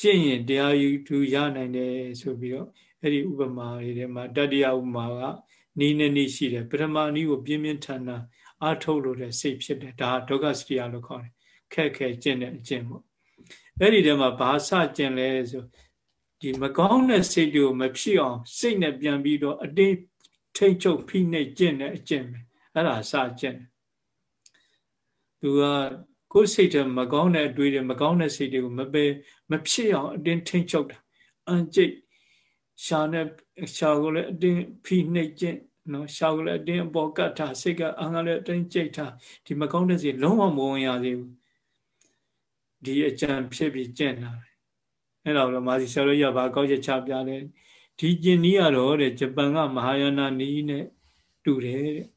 ကျင့်ရင်တရားယူထူရနိုင်တယ်ဆိုပြီးတော့အဲ့ဒီဥပမာတွေထဲမှာတတိယဥပမာကနီးနေနီးရှိတယ်ပထမနီးကိုပြင်းပြင်းထန်ထန်အာထုတ်လို့တဲ့စိတ်ဖြစ်တယ်ဒါဒုက္ခစရိယလို့ခေါ်တယ်ခက်ခဲကျင့်တဲ့အကျင့်ပေါ့အဲ့ဒီထဲမှာဘာစကျင့်လဲဆို ဒီမကောင်းတဲ့စိတ်တွေကိုမဖြစ်အောင်စိတ်နဲ့ပြန်ပြီးတော့အတင်းထိတ်ချုပ်ဖိနှိပ်ကျင့်တဲ့အကျင့်ပဲအဲ့ဒါစကျင့်သူကကိုယ်စိတ်ထဲမကောင်းတဲ့အတွေ့တွေမကောင်းတဲ့စိတ်တွေကိုမပယ်မဖြစ်အောင်အတင်းထိတ်ချုပ်တာအန်ကျိတ်ရှာနဲ့ရှာကိုလည်းအတင်းဖိနှိပ်ကျင့်နော်ရှာကိုလည်းအတင်းအပေါ်ကတ်ထားစိတ်ကအန်ကလည်းအတင်းကြိတ်ထားဒီမကောင်းတဲ့စိတ်လုံးဝမဝင်ရသေးဘူးဒီအကြံဖြစ်ပြီးကျင့်တာပဲ အဲ့တော့မာစီဆရာတို့ရပါကောက်ချက်ချပြတယ်ဒီကျင့်နည်းရတော့တဲ့ဂျပန်ကမဟာယာနနည်းနဲ့တူတယ်တဲ့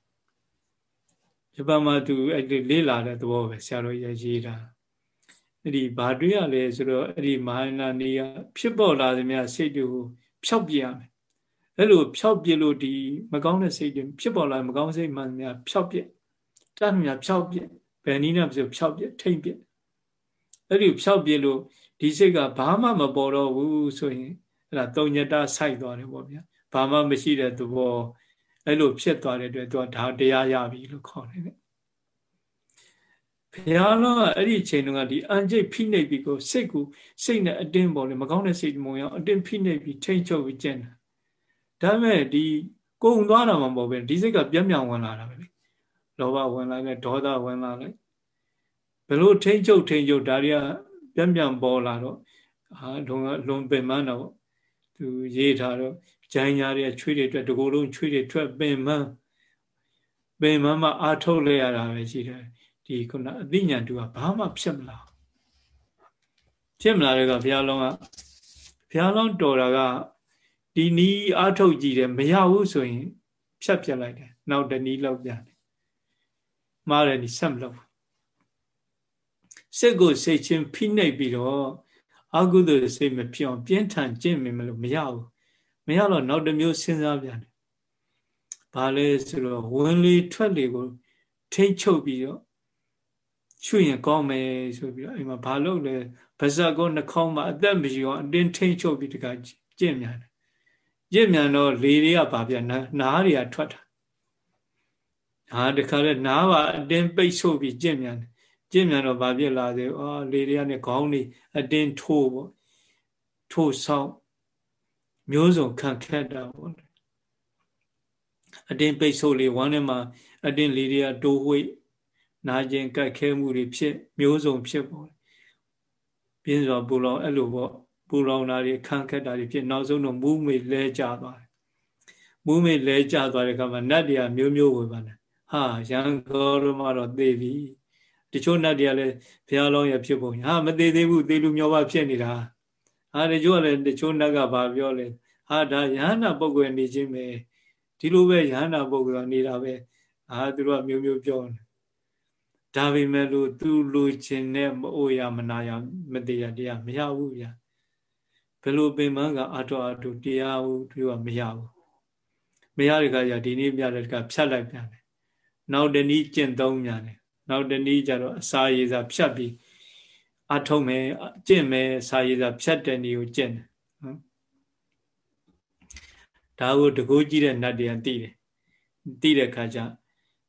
ဂျပန်မှာသူအဲ့ဒီလေးလာတဲ့သဘောပဲဆရာတို့ရရေးတာအဲ့ဒီဘာတွေ့ရလဲဆိုတော့အဲ့ဒီမဟာယာနနည်းကဖြစ်ပေါ်လာသမျှစိတ်တွေကိုဖျောက်ပြရမယ်အဲ့လိုဖျောက်ပြလို့ဒီမကောင်းတဲ့စိတ်တွေဖြစ်ပေါ်လာမကောင်းစိတ်မှန်များဖျောက်ပြတတ်များဖျောက်ပြဘယ်နည်းနဲ့ဆိုဖျောက်ပြထိမ့်ပြအဲ့ဒီဖျောက်ပြလို့ ဒီစိတ်ကဘာမှမပေါ်တော့ဘူးဆိုရင်အဲ့ဒါတုံညတဆိုက်သွားတယ်ပေါ့ဗျာဘာမှမရှိတဲ့သဘောအဲ့လိုဖြစ်သွားတဲ့အတွက်သူကဒါတရားရပြီလို့ခေါ်တယ်တဲ့ဘုရားလောအဲ့ဒီအချိန်တုန်းကဒီအန်ကျိတ်ဖိနှိပ်ပြီးကိုစိတ်ကိုစိတ်နဲ့အတင်းပေါ်လေမကောင်းတဲ့စိတ်မုံရအောင်အတင်းဖိနှိပ်ပြီးထိမ့်ချုပ်ပြီးကျင့်တာဒါပေမဲ့ဒီကုံသွားတာမှမဟုတ်ပဲဒီစိတ်ကပြင်းပြဝင်လာတာပဲလေလောဘဝင်လာတယ်ဒေါသဝင်လာတယ်ဘယ်လိုထိမ့်ချုပ်ထိမ့်ချုပ်ဒါတွေက ပြင်းပြပေါ်လာတော့ဟာလွန်လွန်ပင်မတော့သူရေးထားတော့ဂျိုင်းညာတွေချွေးတွေအတွက်တကူလုံးချွေးတွေထွက်ပင်မပင်မမှအာထုတ်လဲရတာပဲရှိတယ်ဒီခုနအသိဉာဏ်တူကဘာမှဖြစ်မလာဖြစ်မလာတဲ့ကဘုရားလုံးကဘုရားလုံးတော်တာကဒီနီးအာထုတ်ကြည့်တယ်မရဘူးဆိုရင်ဖြတ်ပြတ်လိုက်တယ်နောက်တနည်းလောက်ပြန်တယ်မှားတယ်ဒီဆက်မလုပ် စိတ်ကိုစိတ်ချင်းဖိနှိပ်ပြီးတော့အကုသိုလ်စိတ်မဖြစ်အောင်ပြင်းထန်ကျင့်မိမလို့မရဘူးမရတော့နောက်တစ်မျိုးစဉ်းစားပြန်တယ်ဘာလဲဆိုတော့ဝင်လေထွက်လေကို ထိတ်ချုပ်ပြီးတော့ချွရင်ကောင်းမယ်ဆိုပြီးတော့အိမ်မှာဘာလုပ်လဲဗဇက်ကိုနှာခေါင်းမှာအသက်မယူအောင်အတင်းထိတ်ချုပ်ပြီးတကကျင့်မြန်တယ်ကျင့်မြန်တော့လေတွေကဘာပြနားတွေကထွက်တာဟာတခါလဲနားပါအတင်းပိတ်ဆို့ပြီးကျင့်မြန်တယ် ကျင့်မြန်တော့ဘာဖြစ်လာသေးအော်လေတွေကနဲ့ခေါင်းတွေအတင်းထိုးပေါ့ထိုးဆောင်မျိုးစုံခံခက်တာပေါ့အတင်းပိတ်ဆို့လေးဝမ်းထဲမှာအတင်းလေတွေကတိုးဝိတ်နာကျင်ကြက်ခဲမှုတွေဖြစ် မျိုးစုံဖြစ်ပေါ်ပြင်းစွာပူလောင်အဲ့လိုပေါ့ပူလောင်တာတွေခံခက်တာတွေဖြစ်နောက်ဆုံးတော့မူးမေလဲကျသွားတယ်မူးမေလဲကျသွားတဲ့အခါမှာနတ်တွေကမျိုးမျိုးဝေပါနေဟာရန်ကောရမတော့သေပြီ တချို့နတ်တွေကလည်းဘုရားလောင်းရဖြစ်ပုံဟာမသေးသေးဘူးသေလူမျောပါဖြစ်နေတာဟာတချို့ကလည်းတချို့နတ်ကဘာပြောလဲဟာဒါယဟနာပုဂ္ဂိုလ်နေခြင်းပဲဒီလိုပဲယဟနာပုဂ္ဂိုလ်နေတာပဲအာသူတို့ကမျိုးမျိုးပြောနေဒါပေမဲ့လို့သူလိုချင်တဲ့မအိုရမနာရမတရားတရားမရဘူးဗျာဘယ်လိုပင်မကအာတော်အတူတရားဘူးသူကမရဘူးမရတဲ့ခါကျဒီနေ့ပြတဲ့ခါဖြတ်လိုက်ပြန်တယ်နောက်တနည်းကျင့်သုံးပြန်တယ် နောက်တနည်းကျတော့အစာရည်စာဖြတ်ပြီးအထုံးမယ်ကျင့်မယ်စာရည်စာဖြတ်တဲ့နည်းကိုကျင့်တယ်နော်ဒါကိုတကူကြည့်တဲ့နတ်တွေကသိတယ်သိတဲ့ခါကျ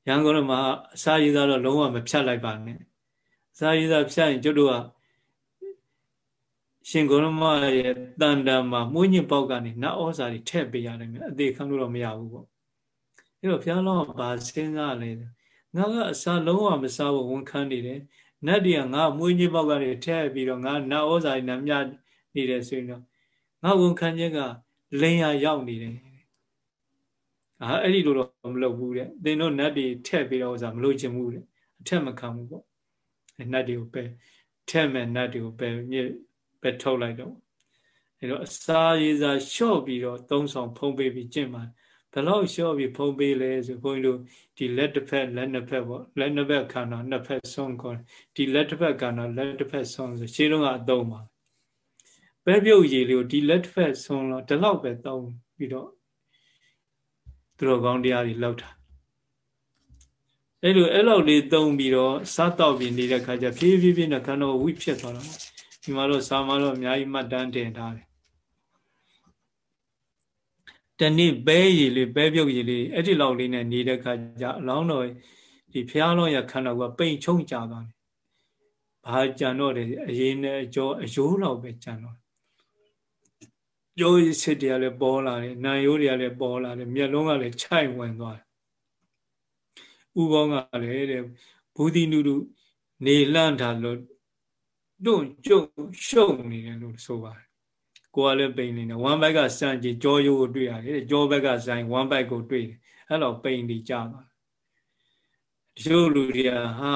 ရန်ကုန်မှာအစာရည်သားတော့လုံးဝမဖြတ်လိုက်ပါနဲ့အစာရည်သားဖြတ်ရင်ကျွတ်တို့ကရှင်ကိုရမရဲ့တန်တန်မှာမွေးညင်ပေါက်ကနေနတ်ဩဇာတွေထည့်ပေးရတယ်မြအသေးခံလို့တော့မရဘူးပေါ့အဲ့တော့ဘုရားလောကဘာစဉ်းစားလဲ ငါကအစာလုံးဝမစားဘူးဝန်ခံနေတယ်နတ်တွေကငါမွေးညင်ပေါက်ကနေထည့်ပြီးတော့ငါနတ်ဩဇာတွေနဲ့မြနေတယ်ဆိုရင်တော့ငါဝန်ခံခြင်းကလိန်ရရောက်နေတယ်အာအဲ့ဒီလိုတော့မလုပ်ဘူးတဲ့သင်တို့နတ်တွေထက်ပြီးတော့ဥစားမလုပ်ချင်ဘူးတဲ့အထက်မခံဘူးပေါ့အဲနတ်တွေကိုပဲထက်မဲ့နတ်တွေကိုပဲမြစ်ပဲထုတ်လိုက်တော့အဲတော့အစာရေးစားလျှော့ပြီးတော့သုံးဆောင်ဖုံးပေးပြီးကျင့်ပါဘယ် လောက်လျှော့ပြီးဖုံးပေးလဲဆိုဘုန်းကြီးတို့ဒီလက်တစ်ဖက်လက်နှစ်ဖက်ပေါ့လက်နှစ်ဖက်ခန္ဓာနှစ်ဖက်ဆုံးခေါ်ဒီလက်တစ်ဖက်ခန္ဓာလက်တစ်ဖက်ဆုံးဆိုရှင်းတော့အသုံးပါပဲပြုတ်ရည်လေးကိုဒီလက်တစ်ဖက်ဆုံးတော့ဒီလောက်ပဲသုံးပြီးတော့သူတော်ကောင်းတရားတွေလောက်တာအဲ့လိုအဲ့လောက်လေးသုံးပြီးတော့စားတော့ပြီးနေတဲ့ခါကျဖြည်းဖြည်းဖြည်းနဲ့ခန္ဓာဝိဖြစ်သွားတော့ဒီမှာတော့စာမတော့အများကြီးမှတ်တမ်းတင်ထားတယ် တနေ့ပဲရည်လေးပဲပြုတ်ရည်လေးအဲ့ဒီလောက်လေးနဲ့နေတဲ့ခါကျအလောင်းတော်ဒီဖျားလုံးရခန္ဓာကပိန်ချုံကြသွားတယ်ဘာကြံတော့တယ်အရင်နဲ့အကျော်အယိုးလောက်ပဲကြံတော့ကြိုးစစ်တွေကလည်းပေါ်လာတယ်နာယိုးတွေကလည်းပေါ်လာတယ်မျက်လုံးကလည်းခြိုက်ဝင်သွားတယ်ဥပေါင်းကလည်းတဲ့ဘူဒီနုတုနေလန့်တာလို့တွန့်ကျုံရှုံနေတယ်လို့ဆိုပါတယ် ကိုကလည်းပိန်နေတယ်ဝမ်ဘက်ကစံကြည့်ကြောရိုးကိုတွေ့ရတယ်ကြောဘက်ကစံဝမ်ဘက်ကိုတွေ့တယ်အဲ့တော့ပိန်နေကြပါတချို့လူတွေကဟာ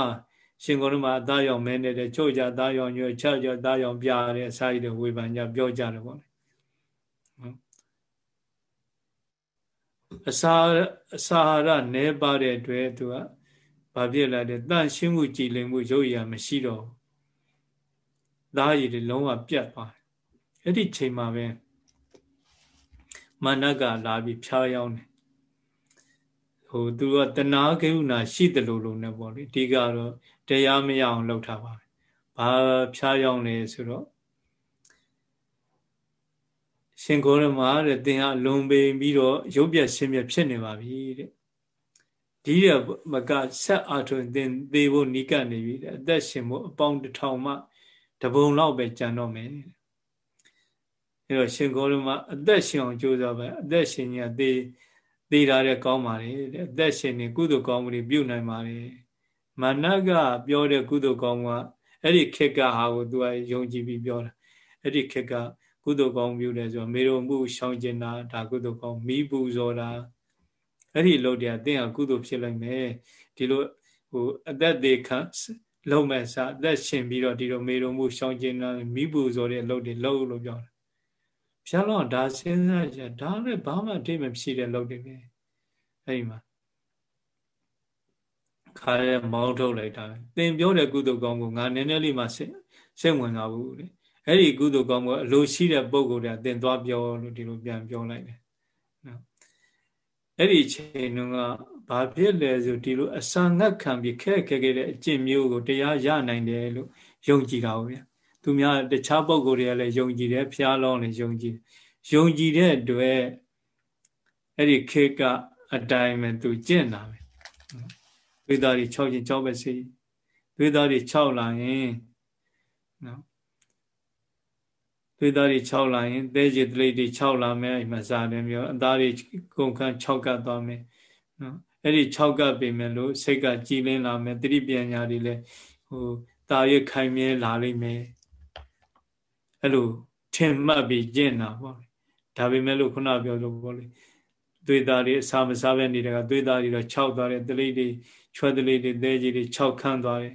ရှင်ကောရမအသားရောင်မဲနေတယ်ချို့ကြအသားရောင်ညွတ်ချကြအသားရောင်ပြရဲအစာရည်တွေဝေဖန်ကြပြောကြတယ်ပေါ့လေအစာအစာရနဲပါတဲ့အတွက်သူကဘာဖြစ်လာတယ်တန့်ရှင်းမှုကြည်လင်မှုရုပ်ရည်မရှိတော့သားရည်တွေလုံးဝပြတ်သွားတယ် အဲ့ဒီချိန်မှာပဲမာနကလာပြီးဖြားရောက်တယ်ဟိုသူကတဏှာကိရုဏာရှိတယ်လို့လို့ ਨੇ ပေါ့လေဒီကတော့တရားမရအောင်လုပ်ထားပါဘာဖြားရောက်လဲဆိုတော့ရှင်ကိုရမတဲ့သင်ဟာလွန်ပေပြီးတော့ရုပ်ပြက်ဆင်းပြက်ဖြစ်နေပါပြီတဲ့ဒီရမကဆက်အာထုံသင်သေးဖို့နိကနေပြီတဲ့အသက်ရှင်ဖို့အပေါင်းတစ်ထောင်မှတပုံလောက်ပဲကြံတော့မယ် အဲတော့ရှင်ကိုရမအသက်ရှင်အောင်ကြိုးစားပဲအသက်ရှင်ကြီးသေသေတာတဲ့ကောင်းပါလေတဲ့အသက်ရှင်နေကုသိုလ်ကောင်းမှုတွေပြုနိုင်ပါလေမာနကပြောတဲ့ကုသိုလ်ကောင်းကအဲ့ဒီခေတ်ကဟာကိုသူကယုံကြည်ပြီးပြောတာအဲ့ဒီခေတ်ကကုသိုလ်ကောင်းပြုတယ်ဆိုတော့မေရုံမှုရှောင်ကျင်တာဒါကုသိုလ်ကောင်းမိပူဇော်တာအဲ့ဒီလုပ်တယ်အသင်ဟာကုသိုလ်ဖြစ်လိုက်မယ်ဒီလိုဟိုအသက်သေးခံလုံးမဲ့စားအသက်ရှင်ပြီးတော့ဒီလိုမေရုံမှုရှောင်ကျင်တာမိပူဇော်တဲ့အလုပ်တွေလုပ်လို့ပြောတာ ဘုရားလောဒါစဉ်းစားကြဒါလည်းဘာမှအထိမဖြစ်တဲ့လုပ်တွေပဲအဲ့ဒီမှာခါရဲမောင်းထုတ်လိုက်တာသင်ပြောတဲ့ကုသိုလ်ကောင်းကိုငါနည်းနည်းလေးမှစိတ်ဝင်စားဘူးလေအဲ့ဒီကုသိုလ်ကောင်းမှုအလိုရှိတဲ့ပုံကိုယ်တည်းတင်သွားပြောလို့ဒီလိုပြန်ပြောလိုက်တယ်နော်အဲ့ဒီချိန်တုန်းကဘာဖြစ်လဲဆိုဒီလိုအစံငတ်ခံပြီးခက်ခဲခဲ့တဲ့အကျင့်မျိုးကိုတရားရနိုင်တယ်လို့ယုံကြည်တာဗျာ သူများတခြားပုံကိုယ်တွေကလည်းယုံကြည်တယ်ဖျားလောင်းလည်းယုံကြည်ယုံကြည်တဲ့အတွက်အဲ့ဒီခေတ်ကအတိုင်းပဲသူကျင့်တာပဲသွေးသားတွေ6ချင်း6ပဲစီသွေးသားတွေ6လာရင်နော်သွေးသားတွေ6လာရင်သဲကြည်တလိတွေ6လာမယ်အိမ်မှာစားတယ်မျိုးအသားတွေကုန်ခန်း6ကပ်သွားမယ်နော်အဲ့ဒီ6ကပ်ပြင်မယ်လို့စိတ်ကကြည်လင်းလာမယ်တတိပညာတွေလည်းဟိုတာရခိုင်မြဲလာလိမ့်မယ် အဲ့လိုထင်မှတ်ပြီးကျင့်တာပေါ့ဒါပေမဲ့လို့ခုနပြောလို့ပေါ့လေသွေးသားတွေအစာမစားပဲနေတဲ့ကသွေးသားတွေတော့6သွားတယ်တလိတွေချွဲတလိတွေသဲကြီးတွေ6ခန်းသွားတယ်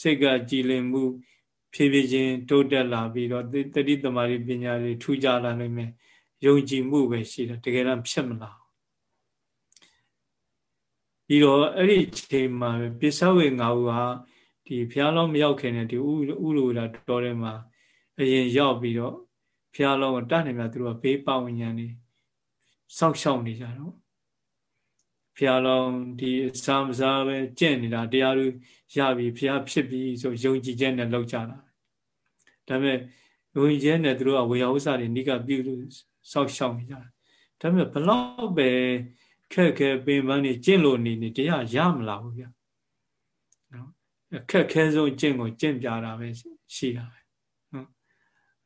စိတ်ကကြည်လင်မှု ဖြည်းဖြည်းချင်းတိုးတက်လာပြီးတော့တတိသမารိပညာတွေထူးခြားလာနိုင်မယ်ယုံကြည်မှုပဲရှိတယ်တကယ်တော့ဖြစ်မလားပြီးတော့အဲ့ဒီချိန်မှာပိဿဝေငါးဦးဟာဒီဘုရားလုံးမရောက်ခင်နဲ့ဒီဥဥလိုတာတော်ထဲမှာ အရင်ရောက်ပြီးတော့ဘုရားလုံးကိုတတ်နိုင်မှာသူတို့ကဘေးပဝဉ္ဉဏ်နေစောင့်ရှောက်နေကြတော့ဘုရားလုံးဒီစာမစားပဲကြင့်နေတာတရားသူရပြီဘုရားဖြစ်ပြီဆိုယုံကြည်ချက်နဲ့လောက်ကြတာဒါပေမဲ့ယုံကြည်ချက်နဲ့သူတို့ကဝေယဥစ္စာတွေနိကပြုလို့စောက်ရှောက်နေကြတာဒါပေမဲ့ဘလောက်ပဲခက်ခဲပင်ပန်းနေကျင့်လို့နေနေတရားရမလာဘူးဗျနော်အခက်ခဲဆုံးကျင့်ကိုကျင့်ပြတာပဲရှိတာပဲနော်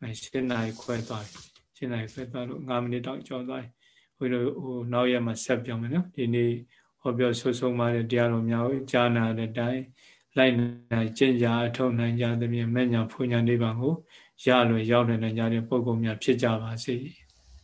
အဲရှင်းနိုင်ခွဲသွားပြီရှင်းနိုင်ခွဲသွားလို့9မိနစ်တောင်ကျော်သွားပြီဘုရားဟိုနောက်ရက်မှာဆက်ပြောမယ်နော်ဒီနေ့ဟောပြောဆွဆုံးပါတဲ့တရားတော်များကိုကြားနာတဲ့အတိုင်းလိုက်နိုင်ကျင့်ကြအထောက်နိုင်ကြသဖြင့်မဲ့ညာဖွညာနိဗ္ဗာန်ကိုရလွယ်ရောက်နိုင်ကြတဲ့ပုဂ္ဂိုလ်များဖြစ်ကြပါစေ။